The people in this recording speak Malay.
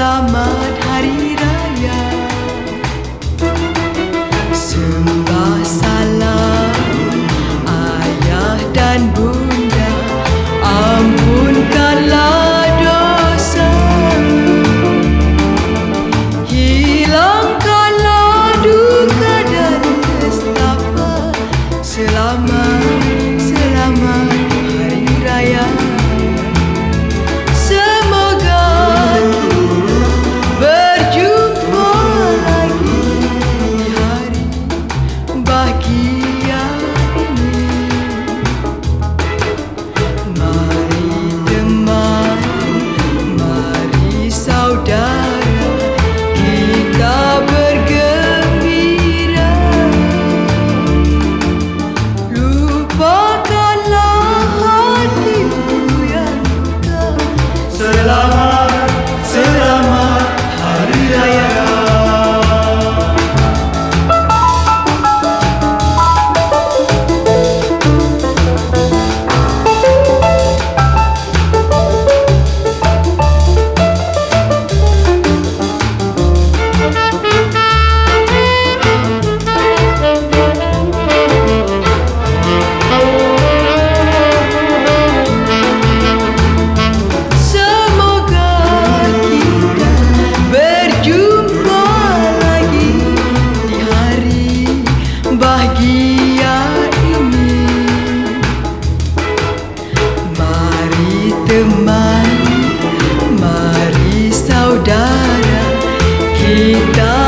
selamat hari raya. Sembah salam ayah dan bunda. Ampunkanlah dosa. Hilangkanlah duka dan nestapa. Selamat, selamat. de. teman. Mari saudara kita